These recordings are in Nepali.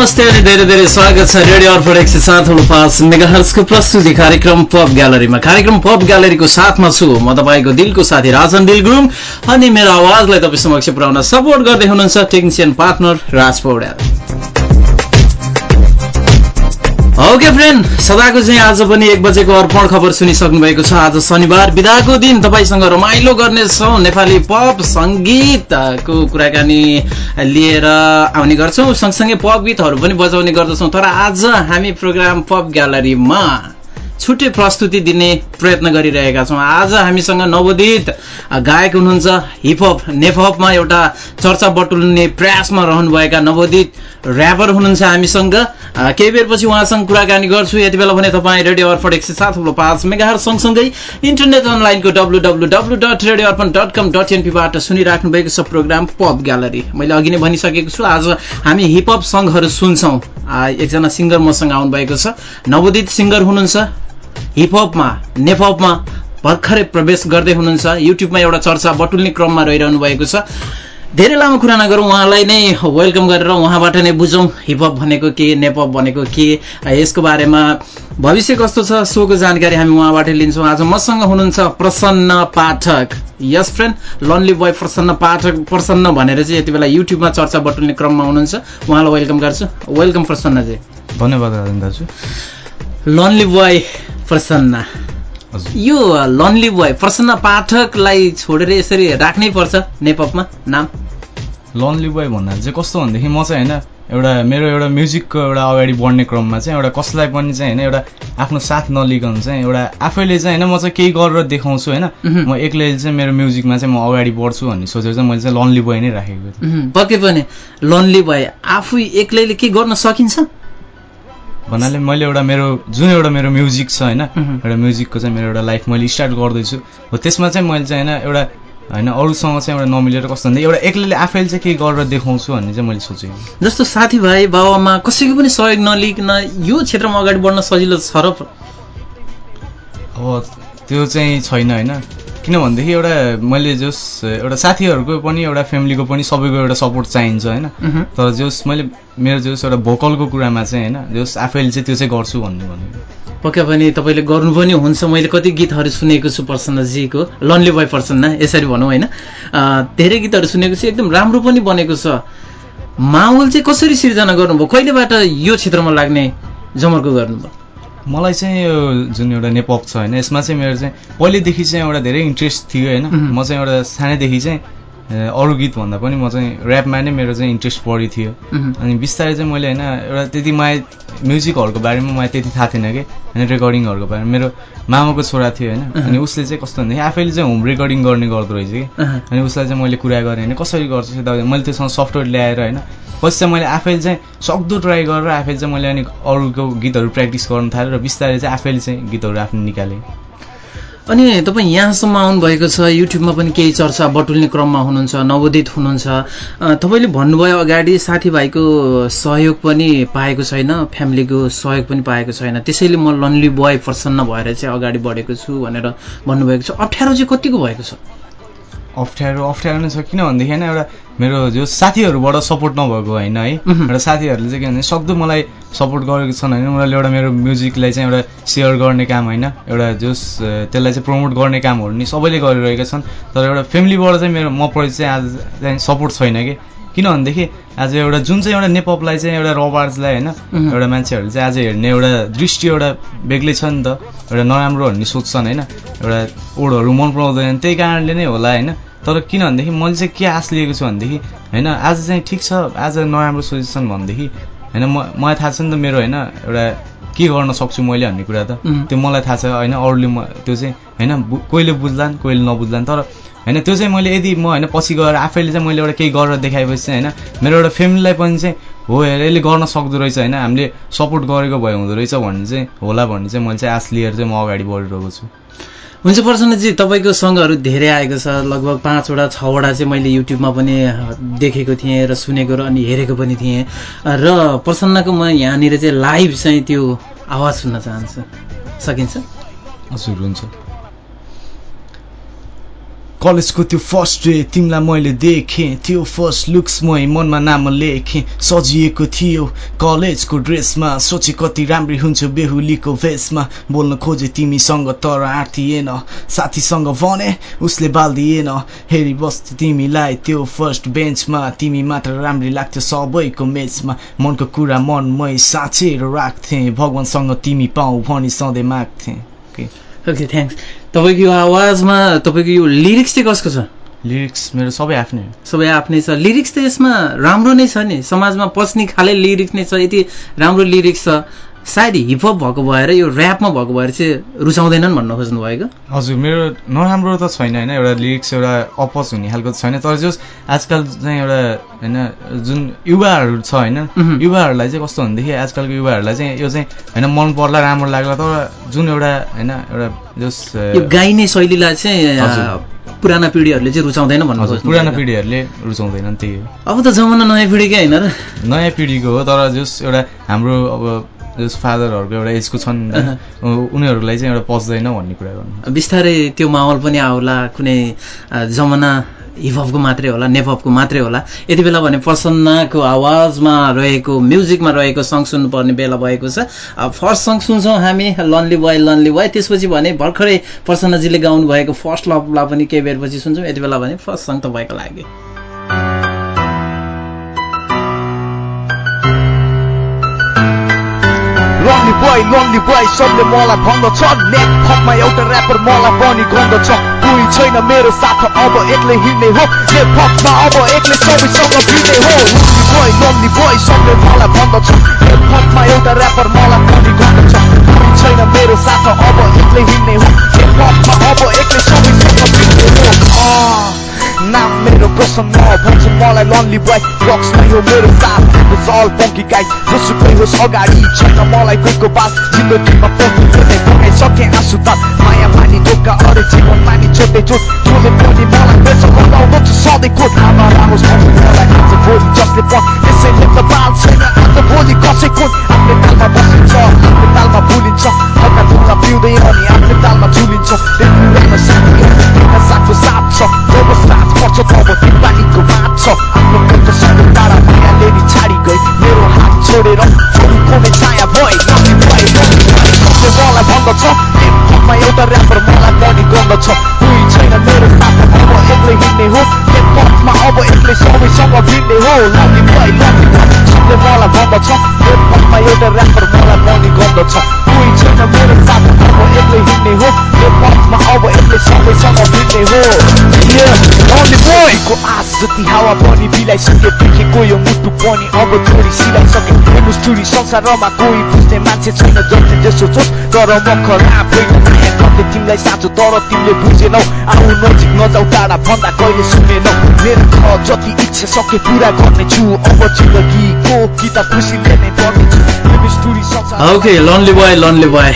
नमस्ते अनि धेरै धेरै स्वागत छ रेडियो अर्फोड एक सय सात पाँच मेगाहर्सको प्रस्तुति कार्यक्रम पप ग्यालरीमा। कार्यक्रम पप ग्यालरीको साथमा छु म तपाईँको दिलको साथी राजन दिल गुरुङ अनि मेरो आवाजलाई तपाईँ समक्ष पुर्याउन सपोर्ट गर्दै हुनुहुन्छ technician partner Raj Paudyal. Okay friend सदाको चाहिँ आज पनि एक बजेको अर्पण खबर सुनिसक्नु भएको छ। आज शनिबार बिदाको दिन तपाईँसँग रमाइलो गर्नेछौँ। नेपाली पप सङ्गीतको कुराकानी लिएर आउने गर्छौँ। सँगसँगै पप गीतहरू पनि बजाउने गर्दछौँ। तर आज हामी प्रोग्राम पप ग्यालरीमा छुट्टै प्रस्तुति दिने प्रयत्न गरिरहेका छौँ। आज हामीसँग नवोदित गायक हुनुहुन्छ हिपहप नेपहपमा एउटा चर्चा बटुल्ने प्रयासमा रहनुभएका नवोदित ऱ्यापर हुनुहुन्छ हामीसँग। केही बेरपछि उहाँसँग कुराकानी गर्छु। यति बेला भने तपाईँ रेडियो अर्पण एक सय सात पाँच मेगाहरू सँगसँगै इन्टरनेट अनलाइनको W W W dot radio Arpan dot com dot एनपीबाट सुनिराख्नु भएको छ प्रोग्राम पप ग्यालरी। मैले अघि नै भनिसकेको छु आज हामी हिपहप सङ्घहरू सुन्छौँ। एकजना सिङ्गर मसँग आउनुभएको छ। नवोदित सिङ्गर हुनुहुन्छ। हिपहपमा नेपहपमा भर्खरै प्रवेश गर्दै हुनुहुन्छ। युट्युबमा एउटा चर्चा बटुल्ने क्रममा रहिरहनु भएको छ। धेरै लामो कुरा नगरौँ उहाँलाई नै वेलकम गरेर उहाँबाट नै बुझौँ हिपहप भनेको के नेपप भनेको के यसको बारेमा। भविष्य कस्तो छ सोको जानकारी हामी उहाँबाट लिन्छौँ। आज मसँग हुनुहुन्छ प्रसन्न पाठक। यस friend lonely boy Prasanna Pathak Prasanna भनेर चाहिँ यति बेला युट्युबमा चर्चा बटुल्ने क्रममा हुनुहुन्छ। उहाँलाई वेलकम गर्छु। वेलकम प्रसन्नजी। धन्यवाद दाजु लन्ली बोय प्रसन्न। यो लन्ली बोय प्रसन्न पाठकलाई छोडेर यसरी राख्नै पर्छ नेपमा नाम? लन्ली बोय भन्नाले चाहिँ कस्तो भनेदेखि म चाहिँ होइन एउटा मेरो एउटा म्युजिकको एउटा अगाडि बढ्ने क्रममा चाहिँ एउटा कसैलाई पनि चाहिँ होइन एउटा आफ्नो साथ नलिकन चाहिँ एउटा आफैले चाहिँ होइन म चाहिँ केही गरेर देखाउँछु होइन। म एक्लै चाहिँ मेरो म्युजिकमा चाहिँ म अगाडि बढ्छु भन्ने सोचेर चाहिँ मैले चाहिँ लन्ली बोय नै राखेको पक्कै पनि लन्ली बोय आफू एक्लैले के गर्न सकिन्छ? भन्नाले मैले एउटा मेरो जुन एउटा मेरो म्युजिक छ होइन एउटा म्युजिकको चाहिँ मेरो एउटा लाइफ मैले स्टार्ट गर्दैछु। हो त्यसमा चाहिँ मैले चाहिँ होइन एउटा होइन अरूसँग चाहिँ एउटा नमिलेर कस्तो भन्दा एउटा एक्लैले आफैले चाहिँ केही गरेर देखाउँछु भन्ने चाहिँ मैले सोचेको जस्तो साथीभाइ बाबामा कसैको पनि सहयोग नलिकन यो क्षेत्रमा अगाडि बढ्न सजिलो छ र? त्यो चाहिँ छैन होइन। किनभनेदेखि एउटा मैले जस एउटा साथीहरूको पनि एउटा फ्यामिलीको पनि सबैको एउटा सपोर्ट चाहिन्छ होइन? तर जस मैले मेरो जस एउटा भोकलको कुरामा चाहिँ होइन जस आफैले चाहिँ त्यो चाहिँ गर्छु भन्ने भनेको पक्का पनि तपाईँले गर्नु पनि हुन्छ। मैले कति गीतहरू सुनेको छु प्रसन्नजीको लन्ली बोय प्रसन्न यसरी भनौँ होइन? धेरै गीतहरू सुनेको छु एकदम राम्रो पनि बनेको छ। माहौल चाहिँ कसरी सिर्जना गर्नुभयो? कहिलेबाट यो क्षेत्रमा लाग्ने जमर्को गर्नुभयो? मलाई चाहिँ यो जुन एउटा नेपप छ होइन यसमा चाहिँ मेरो चाहिँ पहिलेदेखि चाहिँ एउटा धेरै इन्ट्रेस्ट थियो होइन। म चाहिँ एउटा सानैदेखि चाहिँ अरू गीतभन्दा पनि म चाहिँ ऱ्यापमा नै मेरो चाहिँ इन्ट्रेस्ट बढी थियो। अनि बिस्तारै चाहिँ मैले होइन एउटा त्यति मलाई म्युजिकहरूको बारेमा मलाई त्यति थाहा थिएन कि होइन रेकर्डिङहरूको बारेमा। मेरो मामाको छोरा थियो होइन अनि उसले चाहिँ कस्तो भनेदेखि आफैले चाहिँ होम रेकर्डिङ गर्ने गर्दो रहेछ कि। अनि उसलाई चाहिँ मैले कुरा गरेँ होइन कसरी गर्छु? दाजु मैले त्योसँग सफ्टवेयर ल्याएर होइन पछि चाहिँ मैले आफैले चाहिँ सक्दो ट्राई गरेर आफैले चाहिँ मैले अनि अरूको गीतहरू प्र्याक्टिस गर्नु थालेँ र बिस्तारै चाहिँ आफैले चाहिँ गीतहरू आफ्नो निकालेँ। अनि तपाईँ यहाँसम्म आउनुभएको छ युट्युबमा पनि केही चर्चा बटुल्ने क्रममा हुनुहुन्छ नवोदित हुनुहुन्छ। तपाईँले भन्नुभयो अगाडि साथीभाइको सहयोग पनि पाएको छैन फ्यामिलीको सहयोग पनि पाएको छैन। त्यसैले म लन्ली बोय प्रसन्न भएर चाहिँ अगाडि बढेको छु भनेर भन्नुभएको छ। अप्ठ्यारो चाहिँ कतिको भएको छ? अप्ठ्यारो अप्ठ्यारो नै छ। किनभनेदेखि एउटा मेरो जो साथीहरूबाट सपोर्ट नभएको होइन है। एउटा साथीहरूले चाहिँ के भने सक्दो मलाई सपोर्ट गरेको छन् होइन। उनीहरूले एउटा मेरो म्युजिकलाई चाहिँ एउटा सेयर गर्ने काम होइन। एउटा जोस त्यसलाई चाहिँ प्रमोट गर्ने कामहरू नि सबैले गरिरहेका छन्। तर एउटा फ्यामिलीबाट चाहिँ मेरो म प्रति चाहिँ आज चाहिँ सपोर्ट छैन कि। किनभनेदेखि आज एउटा जुन चाहिँ एउटा नेपलाई चाहिँ एउटा रबार्सलाई होइन एउटा मान्छेहरूले चाहिँ आज हेर्ने एउटा दृष्टि एउटा बेग्लै छ नि त। एउटा नराम्रो भन्ने सोध्छन् होइन। एउटा ओडहरू मन पराउँदैन। त्यही कारणले नै होला होइन। तर किनभनेदेखि मैले चाहिँ के आश लिएको छु भनेदेखि होइन आज चाहिँ ठिक छ आज नराम्रो सोचेछन् भनेदेखि होइन म मलाई थाहा छ नि त मेरो होइन एउटा के गर्न सक्छु मैले भन्ने कुरा त। त्यो मलाई थाहा छ होइन अरूले म त्यो चाहिँ होइन कोहीले बुझ्लान् कोहीले नबुझ्लान्। तर होइन त्यो चाहिँ मैले यदि म होइन पछि गएर आफैले चाहिँ मैले एउटा केही गरेर देखाएपछि चाहिँ होइन मेरो एउटा फ्यामिलीलाई पनि चाहिँ हो हेर यसले गर्न सक्दो रहेछ होइन? हामीले सपोर्ट गरेको भए हुँदो रहेछ भन्ने चाहिँ होला भन्ने चाहिँ मैले चाहिँ आश लिएर चाहिँ म अगाडि बढिरहेको छु। हुन्छ प्रसन्नजी तपाईँको सङ्घहरू धेरै आएको छ। लगभग पाँचवटा छवटा चाहिँ मैले युट्युबमा पनि देखेको थिएँ र सुनेको र अनि हेरेको पनि थिएँ। र प्रसन्नको म यहाँनिर चाहिँ लाइभ चाहिँ त्यो आवाज सुन्न चाहन्छु। सकिन्छ? हजुर हुन्छ। कलेजको त्यो फर्स्ट डे तिमीलाई मैले देखेँ त्यो फर्स्ट लुक्स मै मनमा नाम लेखेँ। सजिएको थियो कलेजको ड्रेसमा सोचे कति राम्री हुन्छ बेहुलीको भेषमा। बोल्न खोजे तिमीसँग तर आँटिएन साथीसँग भने उसले बालिदिएन। हेरी बस्थ्यो तिमीलाई त्यो फर्स्ट बेन्चमा तिमी मात्र राम्री लाग्थ्यो सबैको मेचमा मनको कुरा मनमै साँचेर राख्थेँ भगवान्सँग तिमी पाऊ भनी सधैँ माग्थेँ। ओके। थ्याङ्क्स तपाईँको यो आवाजमा तपाईँको यो लिरिक्स चाहिँ कसको छ? लिरिक्स मेरो सबै आफ्नै सबै आफ्नै छ। लिरिक्स त यसमा राम्रो नै छ नि। समाजमा पस्ने खाले लिरिक्स नै छ। यति राम्रो लिरिक्स छ। सायद हिपहप भएको भएर यो ऱ्यापमा भएको भएर चाहिँ रुचाउँदैनन् भन्न खोज्नु भएको हजुर मेरो नराम्रो त छैन होइन? एउटा लिरिक्स एउटा अपोज हुने खालको छैन। तर जस आजकल चाहिँ एउटा होइन जुन युवाहरू छ होइन? युवाहरूलाई चाहिँ कस्तो भनेदेखि आजकलको युवाहरूलाई चाहिँ यो चाहिँ होइन मन पर्ला राम्रो लाग्ला। तर जुन एउटा होइन एउटा जस यो गाइने शैलीलाई चाहिँ पुराना पिँढीहरूले चाहिँ रुचाउँदैन भन्नु पुराना पिँढीहरूले रुचाउँदैनन् त्यही हो। अब त जमाना नयाँ पिँढीकै होइन र। नयाँ पिँढीको हो तर जस एउटा हाम्रो अब जस फादरहरूको एउटा एजको छन् उनीहरूलाई चाहिँ एउटा पस्दैन भन्ने कुरा गर्नु। बिस्तारै त्यो माहौल पनि आउला कुनै जमाना हिपहपको मात्रै होला नेपहपको मात्रै होला। यति बेला भने प्रसन्नाको आवाजमा रहेको म्युजिकमा रहेको सङ्ग सुन्नुपर्ने बेला भएको छ। फर्स्ट सङ्ग सुन्छौँ हामी लन्ली बोय लन्ली बोय त्यसपछि भने भर्खरै प्रसन्नजीले गाउनु भएको फर्स्ट लभलाई पनि केही बेरपछि सुन्छौँ। यति बेला भने फर्स्ट सङ्ग तपाईँको लागि। लन्ली बोय लन्ली बोय सबले मलाई भन्दछ नेट फकमा एउटा ऱ्यापर मलाई पनि गन्दछ कोही छैन मेरो साथ अब एक्लै हिँड्ने हो नेट फकमा अब एक्लै सबैसँग भिड्ने हो लन्ली बोय लन्ली बोय सबले मलाई भन्दछ नेट फकमा एउटा ऱ्यापर मलाई पनि गन्दछ कोही छैन मेरो साथ अब एक्लै हिँड्ने हो नेट फकमा अब एक्लै सबैसँग भिड्ने हो नाम मेरो प्रसन्न भन्छ मलाई लन्ली बोय बक्समा यो मेरो साथ जल पङ्की गाई जोसुकै होस् अगाडि छैन मलाई कोहीको बात जिन्दगीमा पहुँच बनाइसके आँसु त माया मानी धोका अरे जीवन मानी छोटे चोट जोले पनि मलाई पैसा लगाउनु छ सधैँ कोट आमा राहोस् भन्नु मलाई आज भोलि जसले पनि त्यसैले त बाल छैन आज भोलि कसैको आफ्नो तालमा बसिन्छ आफ्नो तालमा भुलिन्छ पिउँदै अनि आफ्नो तालमा झुलिन्छ साथको साथ छ जब साथ पर्छ तब पानीको मात छ आफ्नो टाढा मायाले नि छाडी गई मेरो हात छोडेर छाया भए मलाई भन्दछ एउटा ऱ्यापर मलाई पनि गन्दछ कोही छैन मेरो साथ अब एक्लै हिँड्ने हो पथमा अब एक्लै सबैसँग भिड्ने हो लगी भए लगी सबले मलाई भन्दछ पथमा एउटा ऱ्यापर मलाई पनि गन्दछ कोही छैन मेरो साथ एक्लै हिँड्ने हो पथमा अब एक्लै सबैसँग हो जति हावा पनि बिलाइसके देखेको यो मुटु पनि अब छोडी सिलाइसके हेर्नु चुरी संसारमा कोही बुझ्ने मान्छे छैन जति त्यसो सोच तर म तिमीलाई साँचो तर तिमीले बुझेनौ आऊ नजिक नजाउ टाढा भन्दा कहिले सुनेनौ मेरो जति इच्छा सके पुरा गर्नेछु अब जिन्दगीको नै okay lonely boy lonely boy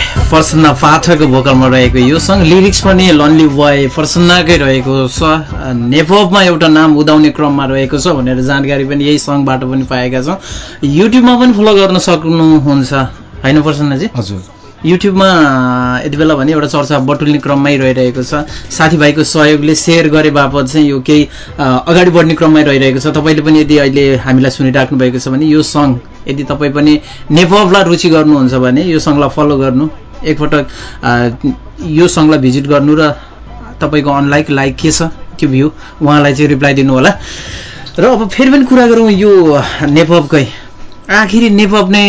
पाठकको भोकलमा रहेको यो सङ्ग लिरिक्स पनि लन्ली बोय प्रसन्नकै रहेको छ। नेपमा एउटा नाम उदाउने क्रममा रहेको छ भनेर जानकारी पनि यही सङ्गबाट पनि पाएका छौँ। युट्युबमा पनि फलो गर्न सक्नुहुन्छ। होइन प्रसन्नजी हजुर। युट्युबमा यति बेला भने एउटा चर्चा बटुल्ने क्रममै रहिरहेको छ। साथीभाइको सहयोगले सेयर गरे बापत चाहिँ यो केही अगाडि बढ्ने क्रममै रहिरहेको छ। तपाईँले पनि यदि अहिले हामीलाई सुनिराख्नु भएको छ भने यो सङ्ग यदि तपाईँ पनि नेपभलाई रुचि गर्नुहुन्छ भने यो सङ्गलाई फलो गर्नु। एकपटक यो सङ्गलाई भिजिट गर्नु र तपाईँको अनलाइक लाइक के छ त्यो भ्यू उहाँलाई चाहिँ रिप्लाई दिनु होला र अब फेरि पनि कुरा गरौँ यो नेपकै आखिरी नेपप नै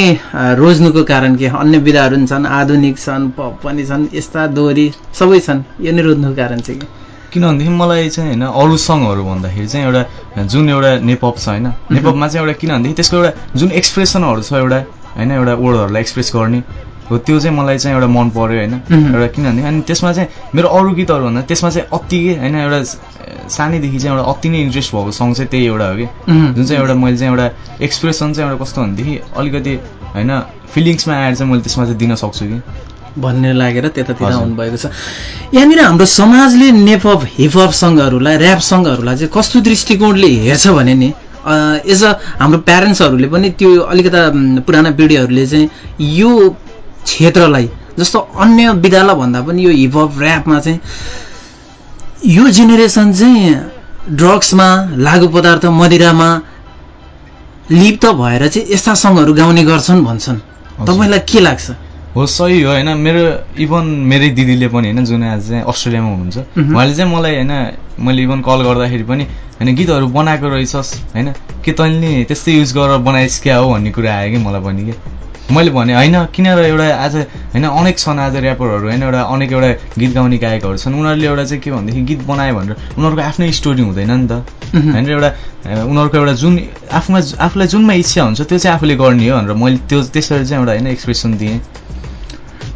रोज्नुको कारण के? अन्य विधाहरू छन् आधुनिक छन् पप पनि छन् यस्ता दोहोरी सबै छन् यो नै रोज्नुको कारण चाहिँ के? किनभनेदेखि मलाई चाहिँ होइन अरू सङ्गहरू भन्दाखेरि चाहिँ एउटा जुन एउटा नेपप छ होइन नेपपमा चाहिँ एउटा किनभनेदेखि त्यसको एउटा जुन एक्सप्रेसनहरू छ एउटा होइन एउटा वर्डहरूलाई एक्सप्रेस गर्ने हो त्यो चाहिँ मलाई चाहिँ एउटा मन पऱ्यो होइन? एउटा किनभने अनि त्यसमा चाहिँ मेरो अरू गीतहरू भन्दा त्यसमा चाहिँ अति होइन एउटा सानैदेखि चाहिँ एउटा अति नै इन्ट्रेस्ट भएको सङ्ग चाहिँ त्यही एउटा हो कि? जुन चाहिँ एउटा मैले चाहिँ एउटा एक्सप्रेसन चाहिँ एउटा कस्तो भनेदेखि अलिकति होइन फिलिङ्समा आएर चाहिँ मैले त्यसमा चाहिँ दिन सक्छु कि? भन्ने लागेर त्यतातिर आउनुभएको छ। यहाँनिर हाम्रो समाजले नेपप हिपहप सङ्घहरूलाई ऱ्याप सङ्घहरूलाई चाहिँ कस्तो दृष्टिकोणले हेर्छ भने नि एज अ हाम्रो प्यारेन्ट्सहरूले पनि त्यो अलिकता पुराना पिँढीहरूले चाहिँ यो क्षेत्रलाई जस्तो अन्य विधालाई भन्दा पनि यो हिपहप ऱ्यापमा चाहिँ यो जेनेरेसन चाहिँ ड्रग्समा लागु पदार्थ मदिरामा लिप्त भएर चाहिँ यस्ता सङ्गहरू गाउने गर्छन् भन्छन्। तपाईँलाई के लाग्छ? हो सही हो होइन। मेरो इभन मेरै दिदीले पनि होइन जुन आज चाहिँ अस्ट्रेलियामा हुनुहुन्छ। उहाँले चाहिँ मलाई होइन मैले इभन कल गर्दाखेरि पनि होइन गीतहरू बनाएको रहेछस् होइन के तैँले नि त्यस्तै युज गरेर बनाइस् क्या हो भन्ने कुरा आयो कि मलाई पनि कि मैले भने होइन किन र एउटा आज होइन अनेक छन् आज ऱ्यापरहरू होइन एउटा अनेक एउटा गीत गाउने गायकहरू छन् उनीहरूले एउटा चाहिँ के भनेदेखि गीत बनायो भनेर उनीहरूको आफ्नै स्टोरी हुँदैन नि त। होइन एउटा उनीहरूको एउटा जुन आफूमा आफूलाई जुनमा इच्छा हुन्छ त्यो चाहिँ आफूले गर्ने हो भनेर मैले त्यो त्यसरी चाहिँ एउटा होइन एक्सप्रेसन दिएँ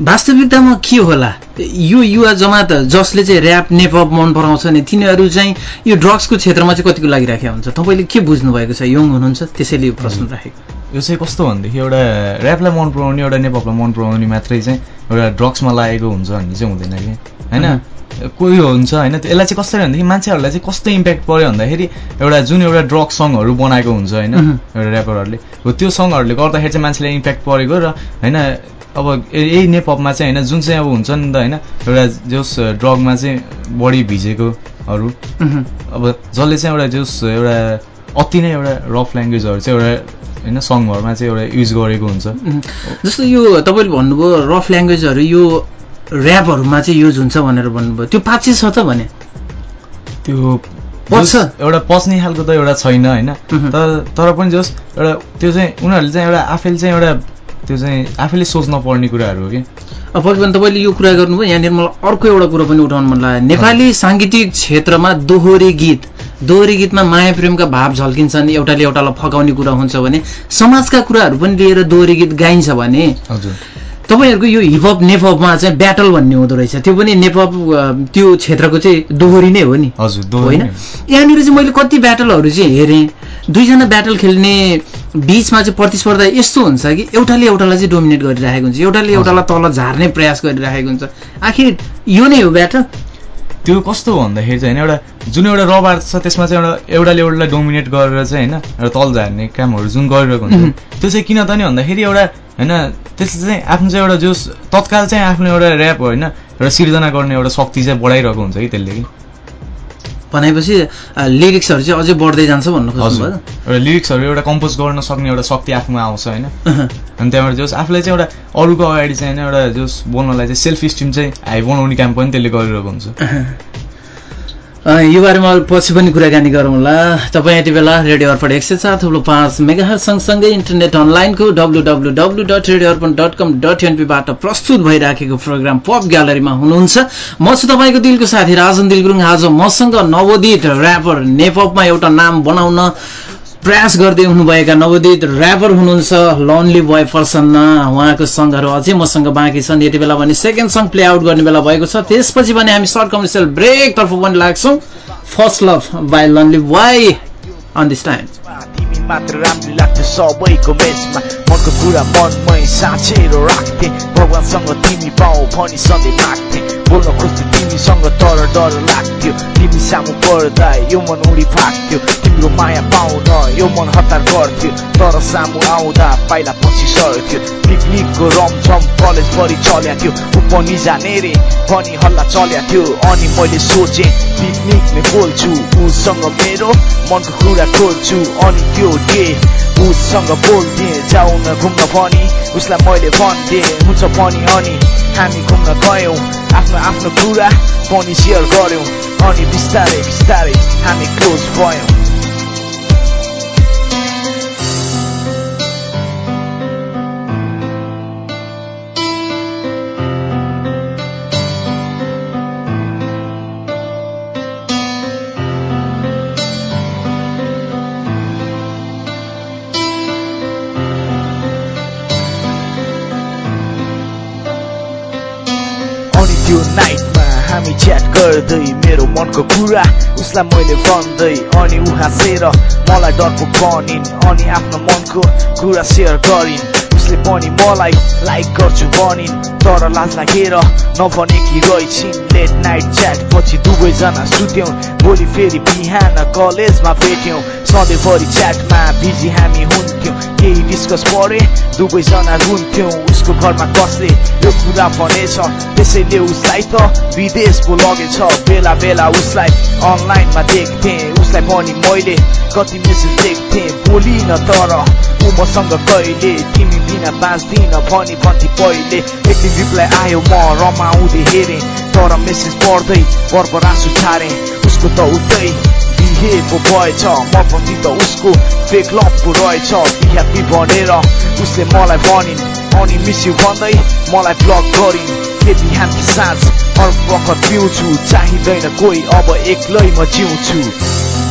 वास्तविकतामा के होला? यो युवा जमात जसले चाहिँ ऱ्याप नेपप मन पराउँछ नि तिनीहरू चाहिँ यो ड्रग्सको क्षेत्रमा चाहिँ कतिको लागिराखेको हुन्छ? तपाईँले के बुझ्नु भएको छ? यङ हुनुहुन्छ त्यसैले यो प्रश्न राखेको। यो चाहिँ कस्तो भनेदेखि एउटा ऱ्यापलाई मन पराउने एउटा नेपपलाई मन पराउने मात्रै चाहिँ एउटा ड्रग्समा लागेको हुन्छ भन्ने चाहिँ हुँदैन कि? होइन? कोही हुन्छ होइन यसलाई चाहिँ कसरी भनेदेखि मान्छेहरूलाई चाहिँ कस्तो इम्प्याक्ट पऱ्यो भन्दाखेरि एउटा जुन एउटा ड्रग सङहरू बनाएको हुन्छ होइन। एउटा ऱ्यापरहरूले हो त्यो सङहरूले गर्दाखेरि चाहिँ मान्छेलाई इम्प्याक्ट परेको र होइन अब यही नेपमा चाहिँ होइन जुन चाहिँ अब हुन्छ नि त होइन एउटा जस ड्रगमा चाहिँ बढी भिजेकोहरू। अब जसले चाहिँ एउटा जस एउटा अति नै एउटा रफ ल्याङ्ग्वेजहरू चाहिँ एउटा होइन सङहरूमा चाहिँ एउटा युज गरेको हुन्छ। जस्तो यो तपाईँले भन्नुभयो रफ ल्याङ्ग्वेजहरू यो ऱ्यापहरूमा चाहिँ युज हुन्छ भनेर भन्नुभयो। त्यो पाँचे छ त भने। त्यो पच्छ? जस एउटा पच्ने खालको त एउटा छैन होइन। तर तर पनि जस एउटा त्यो चाहिँ उनीहरूले चाहिँ एउटा आफैले चाहिँ एउटा त्यो चाहिँ आफैले सोच्न पर्ने कुराहरू हो कि? अब पनि तपाईँले यो कुरा गर्नुभयो यहाँनिर मलाई अर्को एउटा कुरा पनि उठाउनु मन लाग्यो। नेपाली साङ्गीतिक क्षेत्रमा दोहोरी गीत दोहोरी गीतमा माया प्रेमका भाव झल्किन्छन् एउटाले एउटालाई फकाउने कुरा हुन्छ भने समाजका कुराहरू पनि लिएर दोहोरी गीत गाइन्छ भने हजुर। तपाईँहरूको यो हिपहप नेपहपमा चाहिँ ब्याटल भन्ने हुँदो रहेछ। त्यो पनि अ, त्यो क्षेत्रको चाहिँ दोहोरी नै हो नि। हजुर दोहोरी होइन? यहाँनिर चाहिँ मैले कति ब्याटलहरू चाहिँ हेरेँ। दुईजना ब्याटल खेल्ने बिचमा चाहिँ प्रतिस्पर्धा यस्तो हुन्छ कि एउटाले एउटालाई चाहिँ डोमिनेट गरिरहेको हुन्छ एउटाले एउटालाई तल झार्ने प्रयास गरिरहेको हुन्छ। आखिर यो नै हो ब्याटल त्यो कस्तो हो भन्दाखेरि चाहिँ होइन एउटा जुन एउटा रबार छ त्यसमा चाहिँ एउटा एउटाले एउटालाई डोमिनेट गरेर चाहिँ होइन एउटा तल झार्ने कामहरू जुन गरिरहेको हुन्छ। त्यो चाहिँ किन त नि भन्दाखेरि एउटा होइन त्यसले चाहिँ आफ्नो चाहिँ एउटा जो तत्काल चाहिँ आफ्नो एउटा ऱ्याप होइन एउटा सिर्जना गर्ने एउटा शक्ति चाहिँ बढाइरहेको हुन्छ कि त्यसले कि भनेपछि लिरिक्सहरू चाहिँ अझै बढ्दै जान्छ भन्नु खोज्नु हजुर। एउटा लिरिक्सहरू एउटा कम्पोज गर्न सक्ने एउटा शक्ति आफूमा आउँछ होइन? अनि त्यहाँबाट जस आफूलाई चाहिँ एउटा अरूको अगाडि चाहिँ होइन एउटा जस बोल्नलाई चाहिँ सेल्फ स्टिम चाहिँ हाई बनाउने काम पनि त्यसले गरिरहेको हुन्छ यो बारेमा पछि पनि कुराकानी गरौँ होला। तपाईँ यति बेला रेडियो अर्पण एक सय चार थुप्रो पाँच मेगा सँगसँगै इन्टरनेट अनलाइनको W W W dot radio Arpan dot com dot एनपीबाट प्रस्तुत भइराखेको प्रोग्राम पप ग्यालरीमा हुनुहुन्छ। म छु तपाईँको दिलको साथी राजन दिल गुरुङ आज मसँग नवोदित ऱ्यापर नेपमा एउटा नाम बनाउन प्रयास गर्दै हुनुभएका नवोदित ऱ्यापर हुनुहुन्छ लन्ली बोय पर्सन उहाँको सङ्घहरू अझै मसँग बाँकी छन्। यति बेला भने सेकेन्ड सङ्ग प्ले आउट गर्ने बेला भएको छ। त्यसपछि भने हामी सर्ट कमर्सियल ब्रेकतर्फ पनि लाग्छौँ। First love by lonely boy on this time मात्र राम्रो लाग्थ्यो सबैको मेचमा मनको कुरा मनमै साँचेर राख्थे। भगवान्सँग तिमी पाऊ भनी सधैँ माग्थे बोल्न खोज्थ्यो तिमीसँग तर डर लाग्थ्यो। तिमी सामु पर्दा यो मन उडी फाक्थ्यो तिम्रो माया पाउन यो मन हतार गर्थ्यो तर सामु आउँदा पाइला पछि सर्थ्यो पिकनिकको रमझम कलेजभरि चल्या थियो पनि जाने रे भनी हल्ला चल्या थियो अनि मैले सोचेँ पिकनिक नै बोल्छु उसँग मेरो मनको कुरा खोज्छु अनि त्यो डे उसँग बोल्थेँ जाउँ न घुम्न पनि उसलाई मैले भन्थेँ हुन्छ पनि अनि हामी घुम्न गयौँ आफ्नो आफ्नो कुरा पनि सेयर गऱ्यौँ अनि बिस्तारै बिस्तारै हामी क्लोज भयौँ अनि त्यो नाइटमा हामी च्याट गर्दै मेरो मनको कुरा। उसलाई मैले भन्दै अनि ऊ हाँसेर मलाई डरको बनिन् अनि आफ्नो मनको कुरा सेयर गरिन्। उसले पनि मलाई लाइक गर्छु भनिन्। तर लाज लागेर नभनेकी रहेछिन् लेट नाइट च्याट पछि दुवैजना सुत्यौँ। भोलि फेरि बिहान कलेजमा भेट्यौँ। सधैँभरि च्याटमा बिजी हामी हुन्थ्यौँ। केही डिस्कस परे दुवैजना रुन्थ्यौँ। उसको घरमा कसले यो कुरा भनेछ? त्यसैले उसलाई त विदेशको लगेछ। बेला बेला उसलाई अनलाइनमा देख्थेँ। उसलाई पनि मैले कति मेसेज देख्थेँ। बोलिन तर ऊ मसँग कहिले? तिमी बिना बाँच्दिन भनी भन्थे पहिले। दिन रिप्लाई आयो म रमाउँदै हेरेँ। तर मेसेज पढ्दै बर्बर आँसु छारेँ। उसको त उतै बिहे पो भएछ। म प्रति त उसको फेक पो रहेछ। बिहापी भनेर उसले मलाई भनिन्। अनि मिस यु भन्दै मलाई ब्लक गरिन्। बिहान कि साँझ हर वखत पिउँछु चाहिँदैन कोही अब एक्लै म जिउँछु।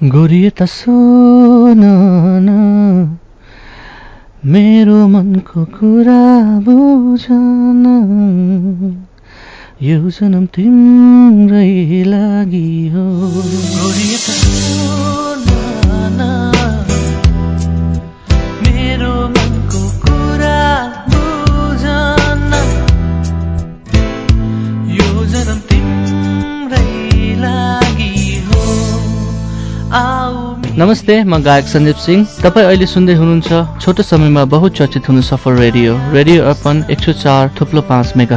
गोरिए त सुन मेरो मनको कुरा बुझन। यो जन्म तिम्रै लागि हो। गोरिए त सुन नमस्ते म गायक सन्दीप सिंह। तपाईँ अहिले सुन्दै हुनुहुन्छ छोटो समयमा बहु चर्चित हुनु सफल रेडियो रेडियो अर्पण एक सौ चार थुप्लो पाँच मेगा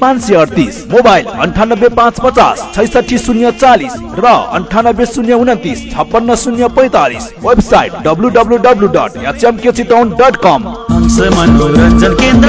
पाँच सय अडतिस मोबाइल अन्ठानब्बे पाँच पचास छैसठी शून्य चालिस र अन्ठानब्बे शून्य उन्तिस छप्पन्न शून्य पैतालिस website W W W dot HMK Chitwan dot com. मनोरञ्जन केन्द्र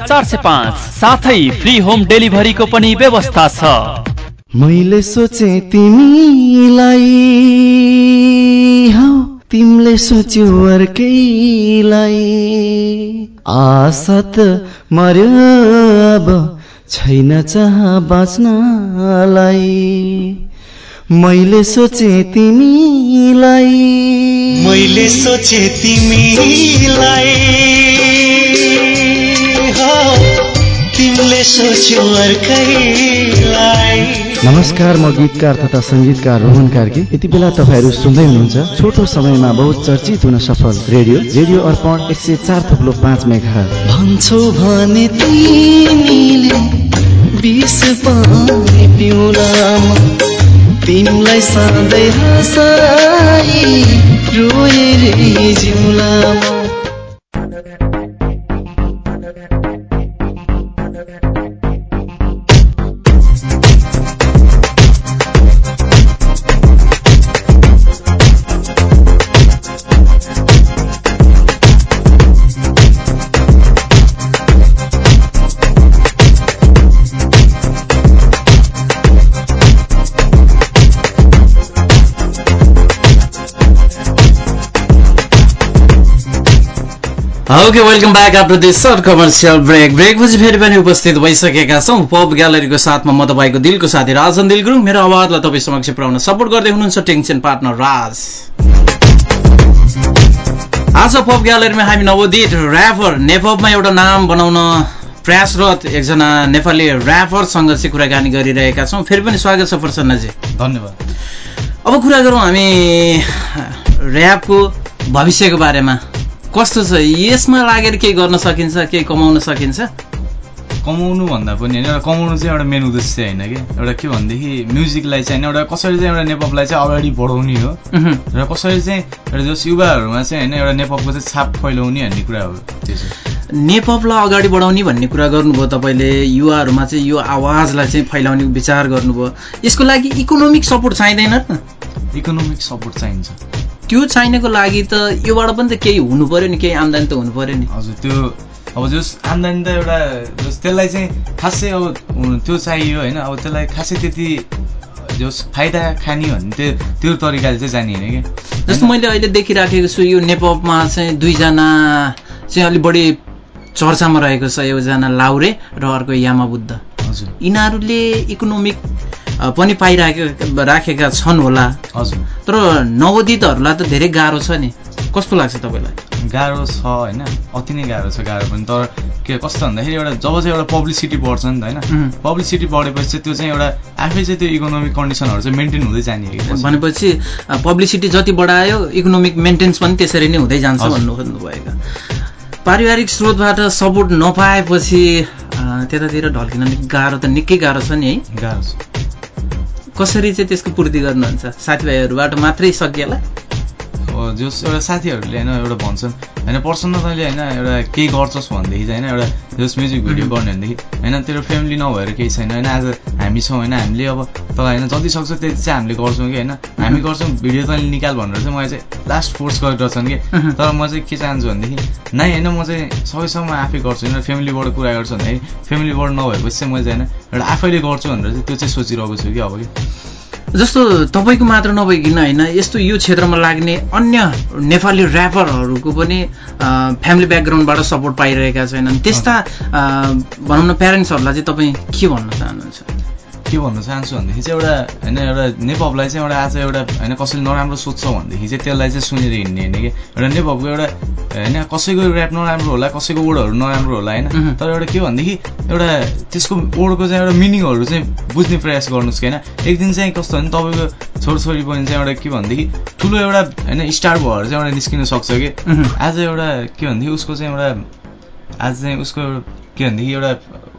चार सय पाँच। साथै फ्री होम डेलिभरीको पनि व्यवस्था छ। मैले सोचे तिमीलाई। हौ तिमीले सोच्यौ अर्कैलाई। आशा त मर्यो अब छैन चाह बाँच्नलाई। मैले सोचे तिमीलाई। मैले सोचे तिमीलाई। नमस्कार म गीतकार तथा सङ्गीतकार रोहन कार्की। यति बेला तपाईँहरू सुन्दै हुनुहुन्छ छोटो समयमा बहुत चर्चित हुन सफल रेडियो रेडियो अर्पण एक सय चार थुप्लो पाँच मेघा भन्छौ भने तिमीलाई सधैँ हँसाई रोएर जिउलामा okay welcome back after this short commercial break break पछि फेरि पनि उपस्थित भइसकेका छौँ। पप ग्यालरीको साथमा म तपाईँको दिलको साथी राजन दिल गुरुङ मेरो आवाजलाई तपाईँ समक्ष पुऱ्याउन सपोर्ट गर्दै हुनुहुन्छ टेन्सन पार्टनर राज। आज पप ग्यालरीमा हामी नवोदित ऱ्यापर नेपमा एउटा नाम बनाउन प्रयासरत एकजना नेपाली ऱ्यापरसँग चाहिँ कुराकानी गरिरहेका छौँ। फेरि पनि स्वागत छ प्रसन्नजी। धन्यवाद। अब कुरा गरौँ हामी ऱ्यापको भविष्यको बारेमा। कस्तो छ? यसमा लागेर केही गर्न सकिन्छ केही कमाउन सकिन्छ? कमाउनु भन्दा पनि होइन एउटा कमाउनु चाहिँ एउटा मेन उद्देश्य होइन कि? एउटा के भनेदेखि म्युजिकलाई चाहिँ होइन एउटा कसरी चाहिँ एउटा नेपपलाई चाहिँ अगाडि बढाउने हो। र कसरी चाहिँ एउटा जस युवाहरूमा चाहिँ होइन एउटा नेपपको चाहिँ छाप फैलाउने भन्ने कुरा हो। त्यो चाहिँ। नेपपलाई अगाडि बढाउने भन्ने कुरा गर्नुभयो तपाईँले युवाहरूमा चाहिँ यो आवाजलाई चाहिँ फैलाउने विचार गर्नुभयो। यसको लागि इकोनोमिक सपोर्ट चाहिँदैन? इकोनोमिक सपोर्ट चाहिन्छ। त्यो चाहिनको लागि त योबाट पनि त केही हुनु पऱ्यो नि केही आम्दानी त हुनु पऱ्यो नि। हजुर त्यो अब जस आम्दानी त एउटा जस त्यसलाई चाहिँ खासै अब त्यो चाहियो होइन अब त्यसलाई खासै त्यति जस फाइदा खाने भन्ने त्यो त्यो तरिकाले चाहिँ जाने होइन कि जस्तो मैले अहिले देखिराखेको छु यो नेपमा चाहिँ दुईजना चाहिँ अलिक बढी चर्चामा रहेको छ एकजना लाउरे र अर्को यामा बुद्ध यिनीहरूले इकोनोमिक पनि पाइराखेका राखेका छन् होला। हजुर। तर नवोदितहरूलाई त धेरै गाह्रो छ नि। कस्तो लाग्छ तपाईँलाई? गाह्रो छ होइन? अति नै गाह्रो छ गाह्रो पनि। तर के कस्तो भन्दाखेरि एउटा जब चाहिँ एउटा पब्लिसिटी बढ्छ नि त होइन? पब्लिसिटी बढेपछि चाहिँ त्यो चाहिँ एउटा आफै चाहिँ त्यो इकोनोमिक कन्डिसनहरू चाहिँ मेन्टेन हुँदै जाने कि? भनेपछि पब्लिसिटी जति बढायो इकोनोमिक मेन्टेन्स पनि त्यसरी नै हुँदै जान्छ भन्नु खोज्नुभएको पारिवारिक स्रोतबाट सपोर्ट नपाएपछि त्यतातिर ढल्किन गाह्रो त निकै गाह्रो छ नि है। गाह्रो छ। कसरी चाहिँ त्यसको पूर्ति गर्नुहुन्छ? साथीभाइहरूबाट मात्रै सकिएला? जस एउटा साथीहरूले होइन एउटा भन्छन् होइन पर्सनल तैँले होइन एउटा केही गर्छस् भनेदेखि चाहिँ होइन एउटा जस म्युजिक भिडियो गर्ने भनेदेखि होइन तेरो फ्यामिली नभएर केही छैन होइन आज हामी छौँ होइन हामीले अब तँलाई होइन जति सक्छ त्यति चाहिँ हामीले गर्छौँ कि होइन हामी गर्छौँ भिडियो तैँले निकाल भनेर चाहिँ मलाई चाहिँ लास्ट फोर्स गरिरहेछन् कि तर म चाहिँ के चाहन्छु भनेदेखि नै होइन म चाहिँ सबैसम्म आफै गर्छु होइन फ्यामिलीबाट कुरा गर्छु भन्दाखेरि फ्यामिलीबाट नभएपछि चाहिँ मैले चाहिँ होइन एउटा आफैले गर्छु भनेर चाहिँ त्यो चाहिँ सोचिरहेको छु कि अब कि। जस्तो तपाईँको मात्र नभइकन होइन यस्तो यो क्षेत्रमा लाग्ने अन्य नेपाली ऱ्यापरहरूको पनि फ्यामिली ब्याकग्राउन्डबाट सपोर्ट पाइरहेका छैनन्। त्यस्ता भनौँ न प्यारेन्ट्सहरूलाई चाहिँ तपाईँ के भन्न चाहनुहुन्छ? के भन्न चाहन्छु भनेदेखि चाहिँ एउटा होइन एउटा नेपपलाई चाहिँ एउटा आज एउटा होइन कसैले नराम्रो सोध्छ भनेदेखि चाहिँ त्यसलाई चाहिँ सुनेर हिँड्ने होइन कि एउटा नेपको एउटा होइन कसैको ऱ्याप नराम्रो होला कसैको वर्डहरू नराम्रो होला होइन तर एउटा के भनेदेखि एउटा त्यसको वर्डको चाहिँ एउटा मिनिङहरू चाहिँ बुझ्ने प्रयास गर्नुहोस् कि होइन एक दिन चाहिँ कस्तो भने तपाईँको छोरछोरी पनि चाहिँ एउटा के भनेदेखि ठुलो एउटा होइन स्टार भएर चाहिँ एउटा निस्किन सक्छ कि आज एउटा के भनेदेखि उसको चाहिँ एउटा आज चाहिँ उसको के भनेदेखि एउटा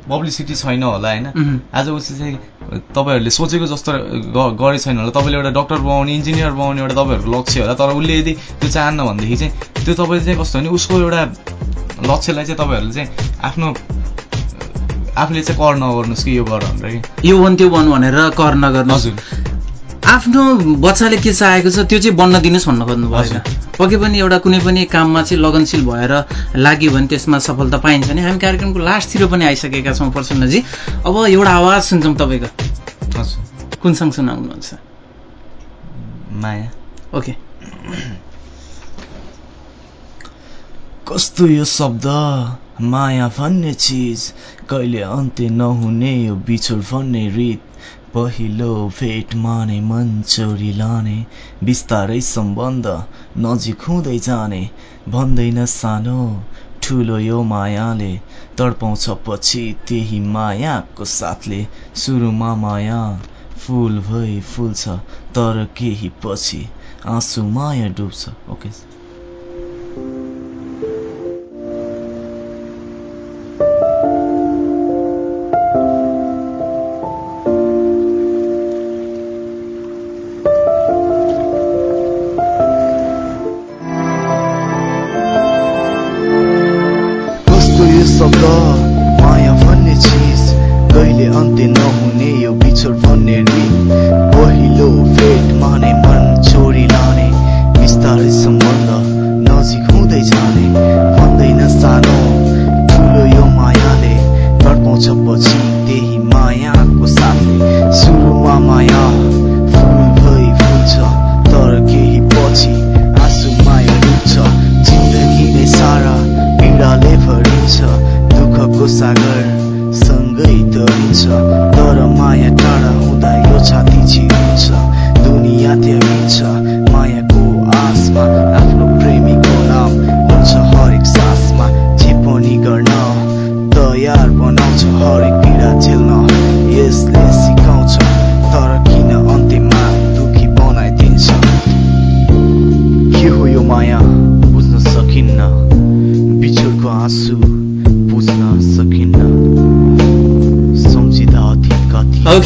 पब्लिसिटी छैन होला होइन आज उसले चाहिँ तपाईँहरूले सोचेको जस्तो गरे छैन होला। तपाईँले एउटा डक्टर बनाउने इन्जिनियर बनाउने एउटा तपाईँहरूको लक्ष्य होला। तर उसले यदि त्यो चाहन्न भनेदेखि चाहिँ त्यो तपाईँले चाहिँ कस्तो भने उसको एउटा लक्ष्यलाई चाहिँ तपाईँहरूले चाहिँ आफ्नो आफूले चाहिँ कर नगर्नुहोस् कि यो गर भनेर कि। यो वन त्यो वन भनेर कर नगर्नु हजुर। आफ्नो बच्चाले के चाहेको छ त्यो चाहिँ बन्न दिनुहोस् भन्न खोज्नु भएन पक्कै पनि एउटा कुनै पनि काममा चाहिँ लगनशील भएर लाग्यो भने त्यसमा सफलता पाइन्छ नि। हामी कार्यक्रमको लास्टतिर पनि आइसकेका छौँ प्रसन्नजी। अब एउटा आवाज सुन्छौँ तपाईँको। कुन सँग सुनाउनुहुन्छ माया। ओके। कस्तो यो शब्द? माया भन्ने चिज कहिले अन्त्य नहुने यो बिछोड भन्ने रित। पहिलो भेटमा नै मन चोरी लाने बिस्तारै सम्बन्ध नजिक हुँदै जाने भन्दैन सानो ठुलो यो मायाले तडपाउँछ पछि त्यही मायाको साथले सुरुमा माया फुल भई फुल्छ तर केही पछि आँसु माया डुब्छ। ओके।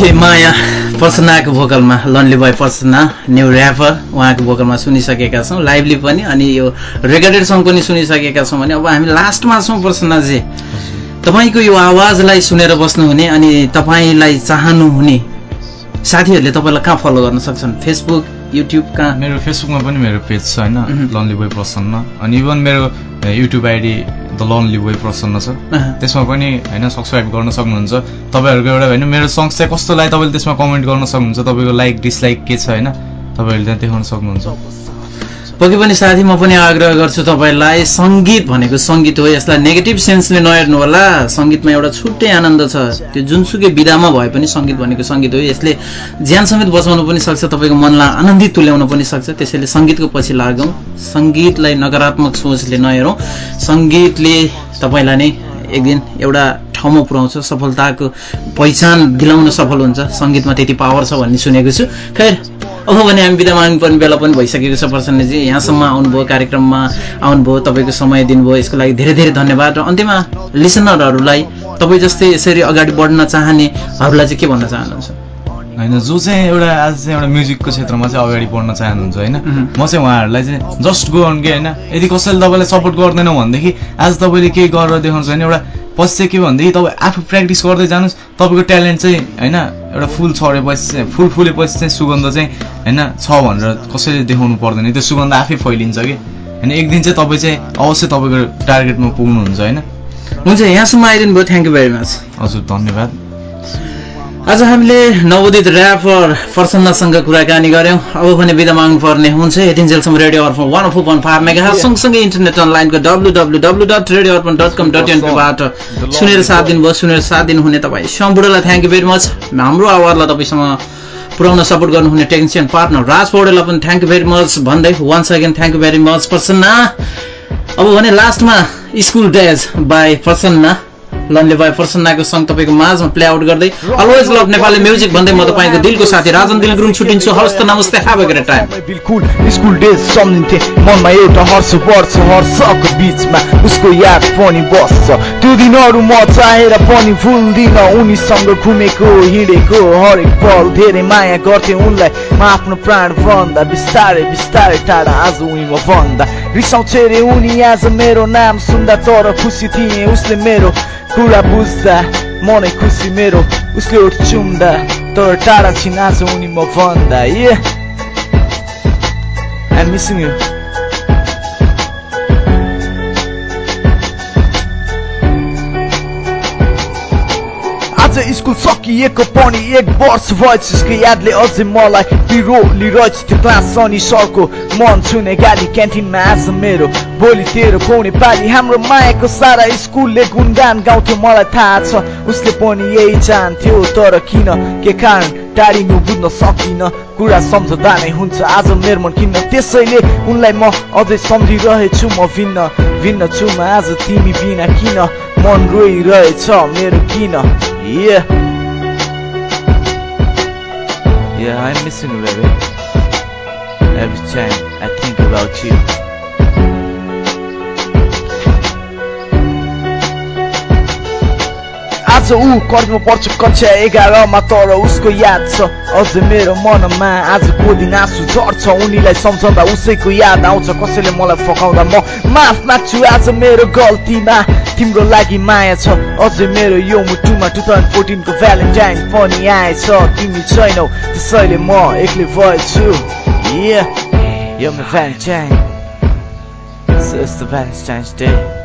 ओके माया पर्सनाको भोकलमा lonely boy Prasanna new rapper उहाँको भोकलमा सुनिसकेका छौँ लाइभली पनि अनि यो रेकर्डेड सङ्ग पनि सुनिसकेका छौँ भने अब हामी लास्टमा छौँ पर्सनाजी तपाईँको यो आवाजलाई सुनेर बस्नुहुने अनि तपाईँलाई चाहनुहुने साथीहरूले तपाईँलाई कहाँ फलो गर्न सक्छन्? फेसबुक युट्युब कहाँ? मेरो फेसबुकमा पनि मेरो पेज छ होइन? लन्ली बोय प्रसन्न। अनि इभन मेरो YouTube ID the lonely boy Prasanna छ। त्यसमा पनि होइन सब्सक्राइब गर्न सक्नुहुन्छ। तपाईँहरूको एउटा होइन मेरो सङ्ग्स चाहिँ कस्तो लाग्यो तपाईँले त्यसमा कमेन्ट गर्न सक्नुहुन्छ। तपाईँको लाइक डिसलाइक के छ होइन तपाईँहरूले त्यहाँ देखाउन सक्नुहुन्छ। पक्कै पनि साथी म पनि आग्रह गर्छु तपाईँलाई सङ्गीत भनेको सङ्गीत हो यसलाई नेगेटिभ सेन्सले नहेर्नु होला। सङ्गीतमा एउटा छुट्टै आनन्द छ। त्यो जुनसुकै विधामा भए पनि सङ्गीत भनेको सङ्गीत हो। यसले ज्यान समेत बचाउनु पनि सक्छ तपाईँको मनलाई आनन्दित तुल्याउन पनि सक्छ। त्यसैले सङ्गीतको पछि लागौँ। सङ्गीतलाई नकारात्मक सोचले नहेरौँ। सङ्गीतले तपाईँलाई नै एक दिन एउटा ठाउँमा पुऱ्याउँछ सफलताको पहिचान दिलाउन सफल हुन्छ। सङ्गीतमा त्यति पावर छ भन्ने सुनेको छु। खैर अब भने हामी बिदा माग्नुपर्ने बेला पनि भइसकेको छ प्रसन्नजी। यहाँसम्म आउनुभयो कार्यक्रममा आउनुभयो तपाईँको समय दिनुभयो यसको लागि धेरै धेरै धन्यवाद र अन्त्यमा लिसनरहरूलाई तपाईँ जस्तै यसरी अगाडि बढ्न चाहनेहरूलाई चाहिँ के भन्न चाहनुहुन्छ? होइन जो चाहिँ एउटा आज चाहिँ एउटा म्युजिकको क्षेत्रमा चाहिँ अगाडि बढ्न चाहनुहुन्छ होइन? म चाहिँ उहाँहरूलाई चाहिँ जस्ट गो अन के होइन? यदि कसैले तपाईँलाई सपोर्ट गर्दैन भनेदेखि आज तपाईँले केही गरेर देखाउँछ भने एउटा पछि चाहिँ के भनेदेखि तपाईँ आफू प्र्याक्टिस गर्दै जानुहोस् तपाईँको ट्यालेन्ट चाहिँ होइन? एउटा फुल छरेपछि चाहिँ फुल फुलेपछि चाहिँ सुगन्ध चाहिँ होइन छ भनेर कसैले देखाउनु पर्दैन। त्यो सुगन्ध आफै फैलिन्छ कि? होइन एक दिन चाहिँ तपाईँ चाहिँ अवश्य तपाईँको टार्गेटमा पुग्नुहुन्छ होइन? हुन्छ यहाँसम्म आइदिनु भयो थ्याङ्क यू भेरी मच हजुर धन्यवाद। आज हामीले नवोदित ऱ्यापर प्रसन्नसँग कुराकानी गऱ्यौँ अब भने बिदा माग्नु पर्ने हुन्छ। यतिन्जेलसम्म radio Arpan one four point five mega सँगसँगै इन्टरनेट अनलाइनको W W W dot radio Arpan dot com dot एनपीबाट सुनेर साथ दिनुभयो सुनेर साथ दिनुहुने तपाईँ सम्पूर्णलाई थ्याङ्क यू भेरी मच हाम्रो आवाजलाई तपाईँसँग पुऱ्याउन सपोर्ट गर्नुहुने टेक्निसियन पार्टनर राज पौडेललाई पनि थ्याङ्क यू भेरी मच भन्दै once again thank you very much Prasanna. अब भने लास्टमा स्कुल डेज बाई प्रसन्न। लन्ले बाई प्रसन्नाको सङ्ग तपाईँको माझमा प्ले आउट गर्दै अलवेज लभ नेपाली म्युजिक भन्दै म तपाईँको दिलको साथी राजन दिल गुरुङ छुट्टिन्छु। हवस् त नमस्ते हाव ग्रेट टाइम बिल्कुल स्कुल डेज सम्झिन्थे। मनमा एउटा हर्ष बढ्छ हर्षको बिचमा उसको याद पनि बस्छ। त्यो दिनहरू म चाहेर पनि भुल्दिन उनीसँग घुमेको हिँडेको हरेक पल धेरै माया गर्थे उनलाई। म आफ्नो प्राण भन्दा बिस्तारै बिस्तारै टाढा आज उहीमा भन्दा। रिसाउँछ रे उनी आज मेरो नाम सुन्दा तर खुसी थिएँ उसले मेरो कुरा बुझ्दा मनै खुसी मेरो उसले उठ चुम्दा तर टाढा छिन् आज उनी म भन्दा ए I'm missing you. आज स्कुल सकिएको पनि एक वर्ष भएछ उसको यादले अझै मलाई पिरोलिरहेछ त्यो क्लास अनि सरको मन छुने गाली क्यान्टिनमा आज मेरो भोलि तेरो पाउने पाली हाम्रो मायाको सारा स्कुलले गुणगान गाउँथ्यो मलाई थाहा छ उसले पनि यही चाहन्थ्यो तर किन के कारण टाढिनु बुझ्न सकिन कुरा सम्झँदा नै हुन्छ आज मेरो मन किन्न त्यसैले उनलाई म अझै सम्झिरहेछु म भिन्न भिन्न छु म आज तिमी बिना किन मन रोइरहेछ मेरो किन Yeah. Yeah, I'm missing you, baby. Every time I think about you. आज ऊ कर्म पर्छ कक्षा एघारमा तर उसको याद छ। अझ मेरो मनमा आजको दिन आँसु झर्छ। उनीलाई सम्झँदा उसैको याद आउँछ। कसैले मलाई फकाउँदा म माफ माग्छु। आज मेरो गल्तीमा तिम्रो लागि माया छ। अझ मेरो यो मुटुमा टु थाउजन्ड फोर्टिनको भ्यालेन्टाइन पनि आएछ। तिमी छैनौ त्यसैले म एक्लै भएछु। Valentine's Day.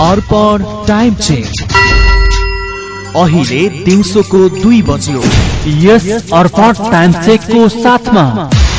अर्पण टाइम चेन्ज अहिले दिउँसोको दुई बज्यो। यस अर्पण टाइम चेकको साथमा।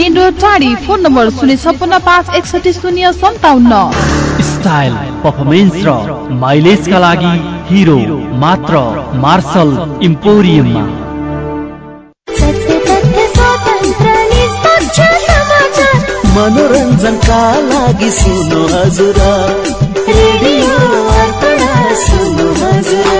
मेन रोड टाढी फोन नम्बर शून्य छप्पन्न पाँच एकसठी शून्य सन्ताउन्न। स्टाइल पर्फर्मेन्स र माइलेजका लागि हिरो मात्र मार्शल इम्पोरियममा मनोरञ्जनका लागि सुन्नु हजुर। रेडियो सुन्नु हजुर।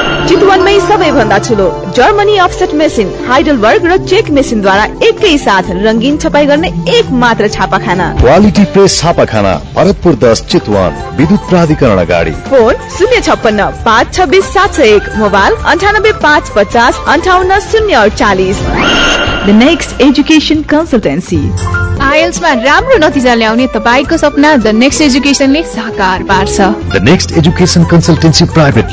चितवनमै सबैभन्दा ठुलो जर्मनी अफसेट मेसिन हाइडलबर्ग र चेक मेसिनद्वारा एकै साथ रङ्गीन छपाई गर्ने एक मात्र छापाखाना। क्वालिटी प्रेस छापाखाना भरतपुर दस चितवन विद्युत प्राधिकरण अगाडि। फोन शून्य छप्पन्न पाँच छब्बिस सात सय एक मोबाइल अन्ठानब्बे पाँच पचास अन्ठाउन्न शून्य अडचालिस। द नेक्स्ट एजुकेसन कन्सल्टेन्सी आइएल्समा राम्रो नतिजा ल्याउने तपाईँको सपना द नेक्स्ट एजुकेसनले साकार पार्छ। The next education consultancy private